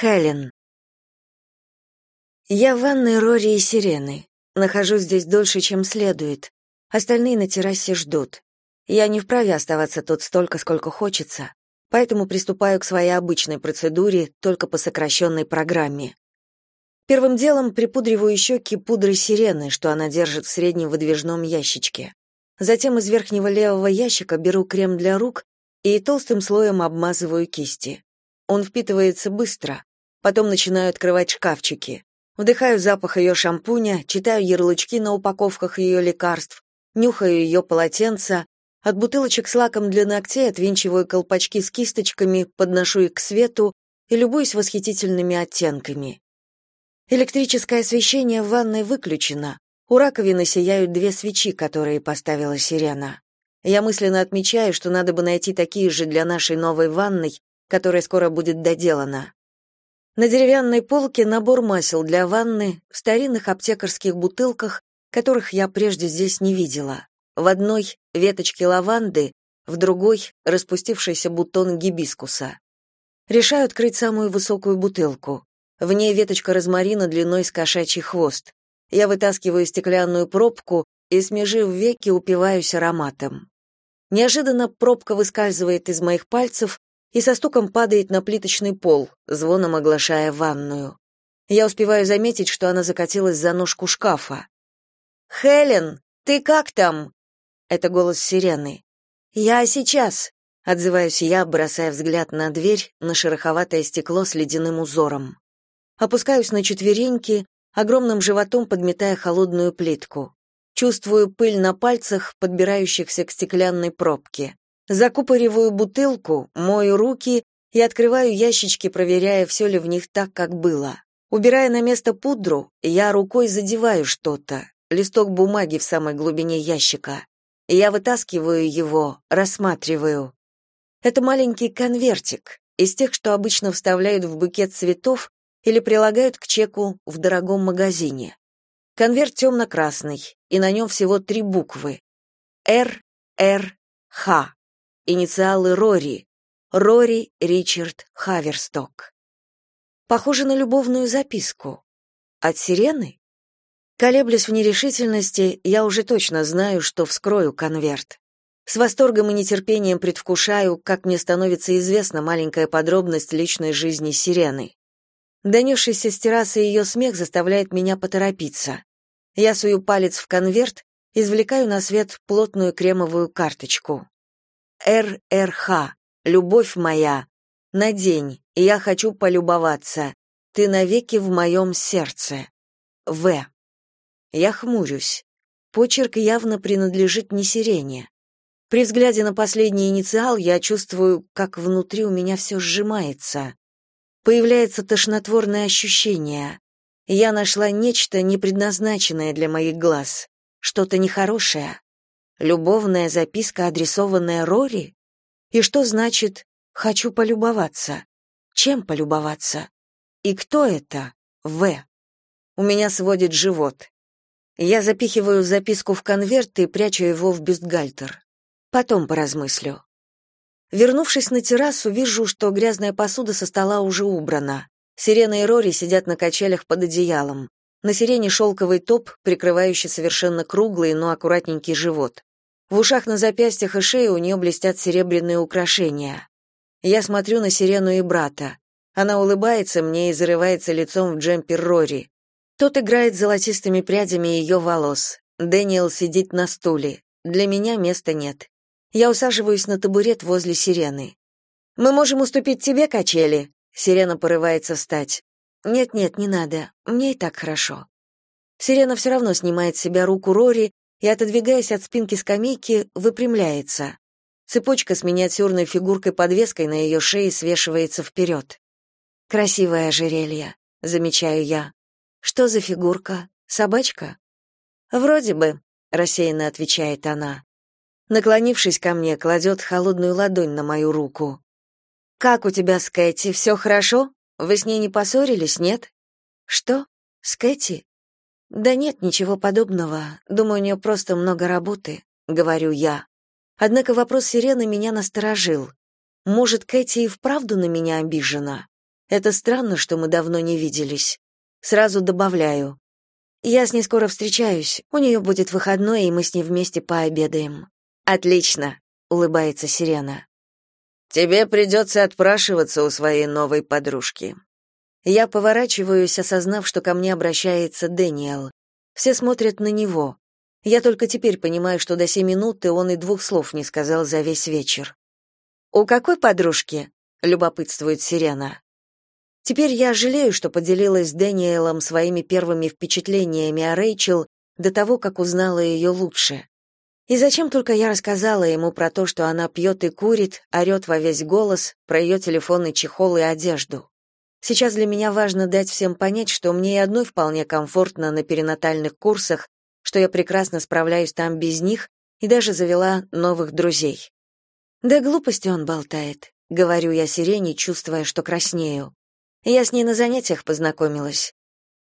Хелен. Я в ванной Рори и Сирены. Нахожусь здесь дольше, чем следует. Остальные на террасе ждут. Я не вправе оставаться тут столько, сколько хочется, поэтому приступаю к своей обычной процедуре, только по сокращенной программе. Первым делом припудриваю щеки пудрой сирены, что она держит в среднем выдвижном ящичке. Затем из верхнего левого ящика беру крем для рук и толстым слоем обмазываю кисти. Он впитывается быстро. Потом начинаю открывать шкафчики. Вдыхаю запах ее шампуня, читаю ярлычки на упаковках ее лекарств, нюхаю ее полотенца, от бутылочек с лаком для ногтей отвинчиваю колпачки с кисточками, подношу их к свету и любуюсь восхитительными оттенками. Электрическое освещение в ванной выключено. У раковины сияют две свечи, которые поставила Сирена. Я мысленно отмечаю, что надо бы найти такие же для нашей новой ванной, которая скоро будет доделана. На деревянной полке набор масел для ванны в старинных аптекарских бутылках, которых я прежде здесь не видела. В одной — веточки лаванды, в другой — распустившийся бутон гибискуса. Решаю открыть самую высокую бутылку. В ней веточка розмарина длиной с кошачий хвост. Я вытаскиваю стеклянную пробку и, смежив веки, упиваюсь ароматом. Неожиданно пробка выскальзывает из моих пальцев и со стуком падает на плиточный пол, звоном оглашая ванную. Я успеваю заметить, что она закатилась за ножку шкафа. «Хелен, ты как там?» Это голос сирены. «Я сейчас», — отзываюсь я, бросая взгляд на дверь, на шероховатое стекло с ледяным узором. Опускаюсь на четвереньки, огромным животом подметая холодную плитку. Чувствую пыль на пальцах, подбирающихся к стеклянной пробке. Закупориваю бутылку, мою руки и открываю ящички, проверяя, все ли в них так, как было. Убирая на место пудру, я рукой задеваю что-то, листок бумаги в самой глубине ящика. Я вытаскиваю его, рассматриваю. Это маленький конвертик, из тех, что обычно вставляют в букет цветов или прилагают к чеку в дорогом магазине. Конверт темно-красный, и на нем всего три буквы. Р, Р, Х. Инициалы Рори. Рори Ричард Хаверсток. Похоже на любовную записку. От сирены? Колеблясь в нерешительности, я уже точно знаю, что вскрою конверт. С восторгом и нетерпением предвкушаю, как мне становится известна маленькая подробность личной жизни сирены. Донесшийся с террасы ее смех заставляет меня поторопиться. Я сую палец в конверт, извлекаю на свет плотную кремовую карточку. РРХ, любовь моя, надень, я хочу полюбоваться. Ты навеки в моем сердце. В. Я хмурюсь. Почерк явно принадлежит не сирене. При взгляде на последний инициал я чувствую, как внутри у меня все сжимается. Появляется тошнотворное ощущение. Я нашла нечто, не предназначенное для моих глаз, что-то нехорошее. Любовная записка, адресованная Рори? И что значит «хочу полюбоваться»? Чем полюбоваться? И кто это? В. У меня сводит живот. Я запихиваю записку в конверт и прячу его в бюстгальтер. Потом поразмыслю. Вернувшись на террасу, вижу, что грязная посуда со стола уже убрана. Сирена и Рори сидят на качелях под одеялом. На сирене шелковый топ, прикрывающий совершенно круглый, но аккуратненький живот. В ушах на запястьях и шее у нее блестят серебряные украшения. Я смотрю на сирену и брата. Она улыбается мне и зарывается лицом в джемпер Рори. Тот играет золотистыми прядями ее волос. Дэниел сидит на стуле. Для меня места нет. Я усаживаюсь на табурет возле сирены. «Мы можем уступить тебе качели?» Сирена порывается встать. Нет-нет, не надо. Мне и так хорошо. Сирена все равно снимает с себя руку Рори и, отодвигаясь от спинки скамейки, выпрямляется. Цепочка с миниатюрной фигуркой-подвеской на ее шее свешивается вперед. «Красивое ожерелье», — замечаю я. «Что за фигурка? Собачка?» «Вроде бы», — рассеянно отвечает она. Наклонившись ко мне, кладет холодную ладонь на мою руку. «Как у тебя с Кэти, все хорошо?» Вы с ней не поссорились, нет? Что? С Кэти? Да нет, ничего подобного. Думаю, у нее просто много работы, говорю я. Однако вопрос Сирены меня насторожил. Может, Кэти и вправду на меня обижена? Это странно, что мы давно не виделись. Сразу добавляю. Я с ней скоро встречаюсь. У нее будет выходной, и мы с ней вместе пообедаем. Отлично, улыбается Сирена. Тебе придется отпрашиваться у своей новой подружки. Я поворачиваюсь, осознав, что ко мне обращается Дэниел. Все смотрят на него. Я только теперь понимаю, что до сей минуты он и двух слов не сказал за весь вечер. «У какой подружки?» — любопытствует Сирена. Теперь я жалею, что поделилась с Дэниелом своими первыми впечатлениями о Рэйчел до того, как узнала ее лучше. И зачем только я рассказала ему про то, что она пьет и курит, орет во весь голос, про ее телефонный чехол и одежду. Сейчас для меня важно дать всем понять, что мне и одной вполне комфортно на перинатальных курсах, что я прекрасно справляюсь там без них и даже завела новых друзей. Да глупости он болтает, говорю я Сирене, чувствуя, что краснею. Я с ней на занятиях познакомилась.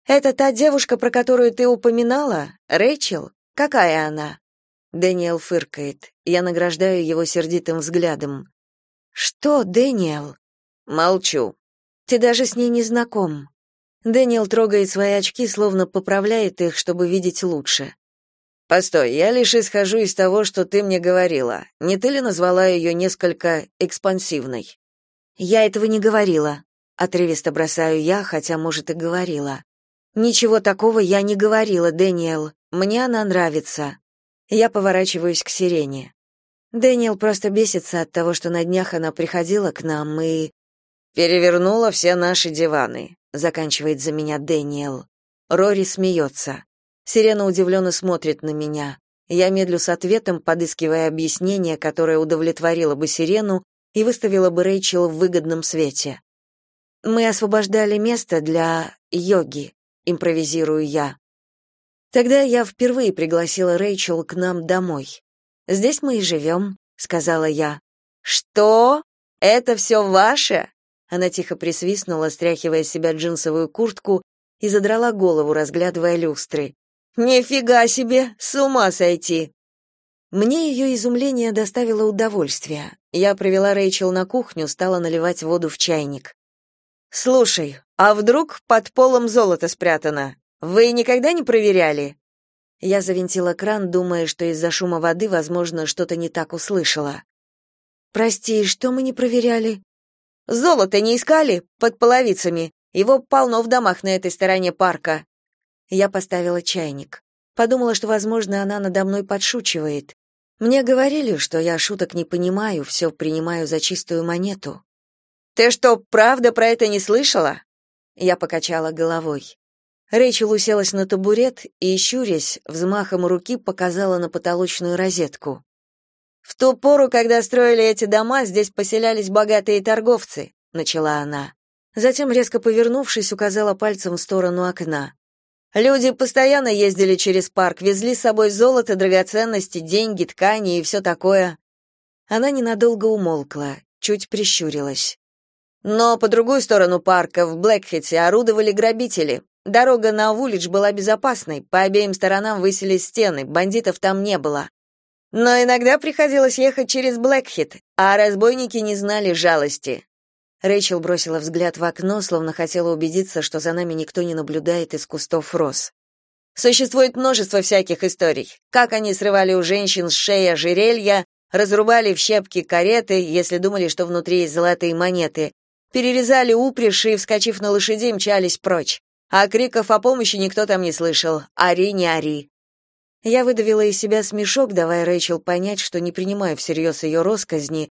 Это та девушка, про которую ты упоминала? Рэйчел? Какая она? Дэниел фыркает. Я награждаю его сердитым взглядом. Что, Дэниел? Молчу. Ты даже с ней не знаком. Дэниел трогает свои очки, словно поправляет их, чтобы видеть лучше. Постой, я лишь исхожу из того, что ты мне говорила. Не ты ли назвала ее несколько экспансивной? Я этого не говорила. Отрывисто бросаю я, хотя, может, и говорила. Ничего такого я не говорила, Дэниел. Мне она нравится. Я поворачиваюсь к Сирене. Дэниел просто бесится от того, что на днях она приходила к нам и перевернула все наши диваны, заканчивает за меня Дэниел. Рори смеется. Сирена удивленно смотрит на меня. Я медлю с ответом, подыскивая объяснение, которое удовлетворило бы Сирену и выставило бы Рэйчел в выгодном свете. Мы освобождали место для йоги, импровизирую я. Тогда я впервые пригласила Рэйчел к нам домой. Здесь мы и живем», — сказала я. Что? Это все ваше? Она тихо присвистнула, стряхивая с себя джинсовую куртку и задрала голову, разглядывая люстры. Нифига себе, с ума сойти. Мне ее изумление доставило удовольствие. Я провела Рэйчел на кухню, стала наливать воду в чайник. Слушай, а вдруг под полом золото спрятано? Вы никогда не проверяли? Я завинтила кран, думая, что из-за шума воды, возможно, что-то не так услышала. Прости, что мы не проверяли? Золото не искали под половицами. Его полно в домах на этой стороне парка. Я поставила чайник. Подумала, что, возможно, она надо мной подшучивает. Мне говорили, что я шуток не понимаю, все принимаю за чистую монету. Ты что, правда про это не слышала? Я покачала головой. Рэйчел уселась на табурет и, щурясь, взмахом руки показала на потолочную розетку. «В ту пору, когда строили эти дома, здесь поселялись богатые торговцы», — начала она. Затем, резко повернувшись, указала пальцем в сторону окна. «Люди постоянно ездили через парк, везли с собой золото, драгоценности, деньги, ткани и все такое». Она ненадолго умолкла, чуть прищурилась. Но по другую сторону парка, в Блэкхете, орудовали грабители. Дорога на Вулидж была безопасной, по обеим сторонам высились стены, бандитов там не было. Но иногда приходилось ехать через Блэкхит, а разбойники не знали жалости. Рэйчел бросила взгляд в окно, словно хотела убедиться, что за нами никто не наблюдает из кустов роз. Существует множество всяких историй. Как они срывали у женщин с шеи ожерелья, разрубали в щепки кареты, если думали, что внутри есть золотые монеты, перерезали упряжь и, вскочив на лошадей, мчались прочь. А криков о помощи никто там не слышал. Ари, не ари. Я выдавила из себя смешок, давая Рэйчел понять, что не принимаю всерьез ее росказни,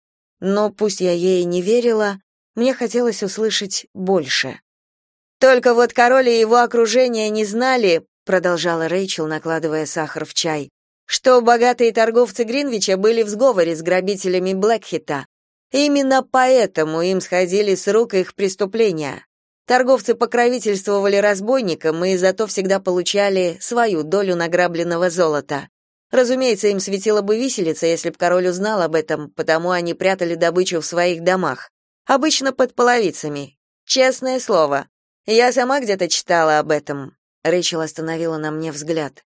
но пусть я ей не верила, мне хотелось услышать больше. Только вот король и его окружение не знали, продолжала Рэйчел, накладывая сахар в чай, что богатые торговцы Гринвича были в сговоре с грабителями Блэкхита. Именно поэтому им сходили с рук их преступления. Торговцы покровительствовали разбойникам и зато всегда получали свою долю награбленного золота. Разумеется, им светила бы виселица, если б король узнал об этом, потому они прятали добычу в своих домах. Обычно под половицами. Честное слово. Я сама где-то читала об этом. Рэйчел остановила на мне взгляд.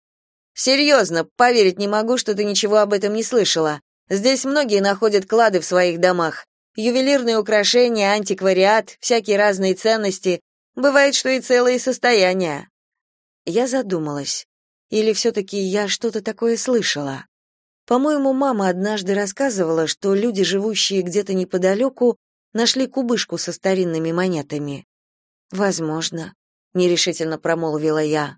«Серьезно, поверить не могу, что ты ничего об этом не слышала. Здесь многие находят клады в своих домах. Ювелирные украшения, антиквариат, всякие разные ценности. Бывает, что и целые состояния. Я задумалась. Или все-таки я что-то такое слышала? По-моему, мама однажды рассказывала, что люди, живущие где-то неподалеку, нашли кубышку со старинными монетами. Возможно, нерешительно промолвила я.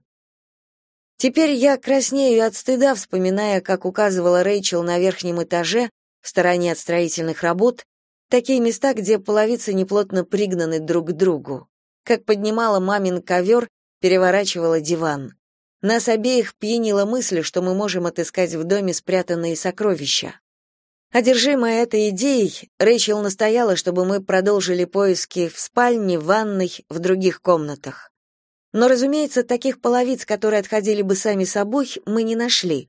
Теперь я краснею от стыда, вспоминая, как указывала Рэйчел на верхнем этаже, в стороне от строительных работ, такие места, где половицы неплотно пригнаны друг к другу. Как поднимала мамин ковер, переворачивала диван. Нас обеих пьянила мысль, что мы можем отыскать в доме спрятанные сокровища. Одержимая этой идеей, Рэйчел настояла, чтобы мы продолжили поиски в спальне, в ванной, в других комнатах. Но, разумеется, таких половиц, которые отходили бы сами собой, мы не нашли.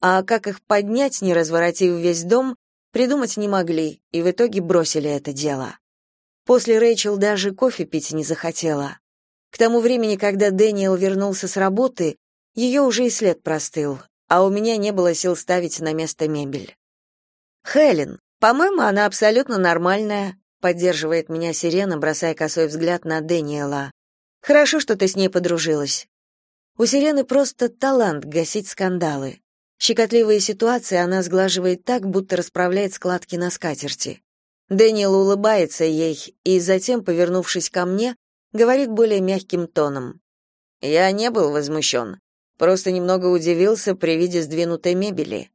А как их поднять, не разворотив весь дом, придумать не могли, и в итоге бросили это дело. После Рэйчел даже кофе пить не захотела. К тому времени, когда Дэниел вернулся с работы, ее уже и след простыл, а у меня не было сил ставить на место мебель. «Хелен, по-моему, она абсолютно нормальная», поддерживает меня Сирена, бросая косой взгляд на Дэниела. «Хорошо, что ты с ней подружилась». У Сирены просто талант гасить скандалы. Щекотливые ситуации она сглаживает так, будто расправляет складки на скатерти. Дэниел улыбается ей и затем, повернувшись ко мне, говорит более мягким тоном. «Я не был возмущен. Просто немного удивился при виде сдвинутой мебели.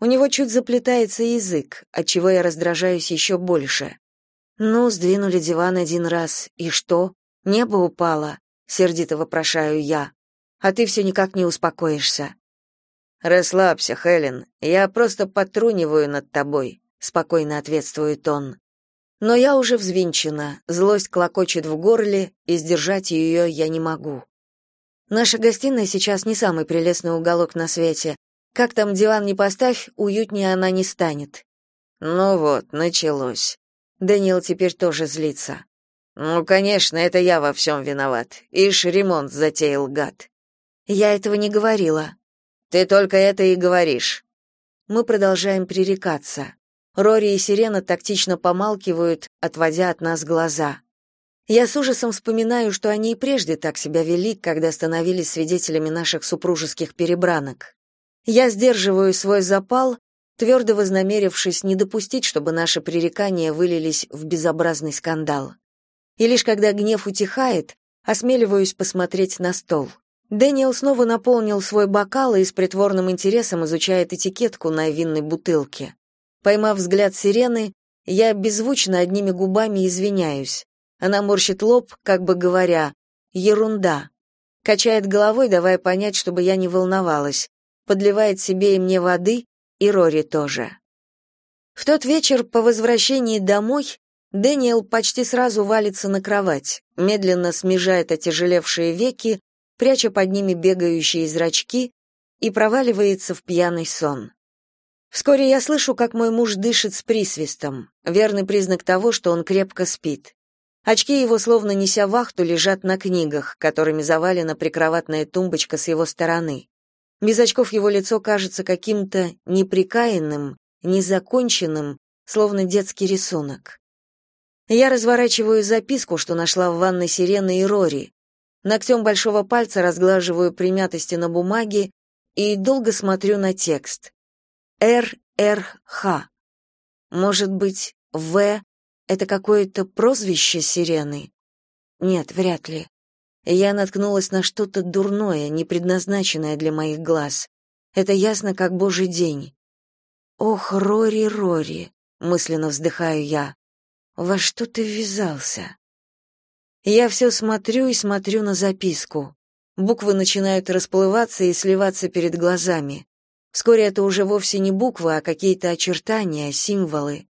У него чуть заплетается язык, от чего я раздражаюсь еще больше. Ну, сдвинули диван один раз, и что? Небо упало, сердито вопрошаю я. А ты все никак не успокоишься. Расслабься, Хелен. Я просто потруниваю над тобой, спокойно ответствует он. Но я уже взвинчена, злость клокочет в горле, и сдержать ее я не могу. Наша гостиная сейчас не самый прелестный уголок на свете. Как там диван не поставь, уютнее она не станет. Ну вот, началось. Даниэл теперь тоже злится. Ну, конечно, это я во всем виноват. Ишь, ремонт затеял гад. Я этого не говорила. Ты только это и говоришь. Мы продолжаем пререкаться. Рори и Сирена тактично помалкивают, отводя от нас глаза. Я с ужасом вспоминаю, что они и прежде так себя вели, когда становились свидетелями наших супружеских перебранок. Я сдерживаю свой запал, твердо вознамерившись не допустить, чтобы наши пререкания вылились в безобразный скандал. И лишь когда гнев утихает, осмеливаюсь посмотреть на стол. Дэниел снова наполнил свой бокал и с притворным интересом изучает этикетку на винной бутылке. Поймав взгляд сирены, я беззвучно одними губами извиняюсь. Она морщит лоб, как бы говоря, ерунда. Качает головой, давая понять, чтобы я не волновалась. Подливает себе и мне воды, и Рори тоже. В тот вечер по возвращении домой Дэниел почти сразу валится на кровать, медленно смежает отяжелевшие веки, пряча под ними бегающие зрачки, и проваливается в пьяный сон. Вскоре я слышу, как мой муж дышит с присвистом, верный признак того, что он крепко спит. Очки его, словно неся вахту, лежат на книгах, которыми завалена прикроватная тумбочка с его стороны. Без очков его лицо кажется каким-то неприкаянным, незаконченным, словно детский рисунок. Я разворачиваю записку, что нашла в ванной Сирены и Рори. Ногтем большого пальца разглаживаю примятости на бумаге и долго смотрю на текст. Р. Р. Х. Может быть, В. Это какое-то прозвище сирены? Нет, вряд ли. Я наткнулась на что-то дурное, не предназначенное для моих глаз. Это ясно, как божий день. Ох, Рори, Рори, мысленно вздыхаю я. Во что ты ввязался? Я все смотрю и смотрю на записку. Буквы начинают расплываться и сливаться перед глазами. Вскоре это уже вовсе не буквы, а какие-то очертания, символы.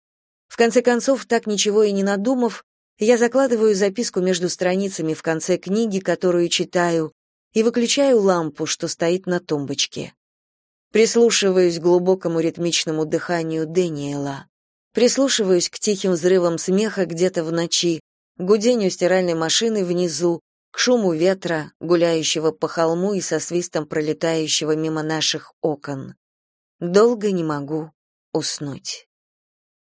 В конце концов, так ничего и не надумав, я закладываю записку между страницами в конце книги, которую читаю, и выключаю лампу, что стоит на тумбочке. Прислушиваюсь к глубокому ритмичному дыханию Дэниела. Прислушиваюсь к тихим взрывам смеха где-то в ночи, гудению стиральной машины внизу, к шуму ветра, гуляющего по холму и со свистом пролетающего мимо наших окон. Долго не могу уснуть.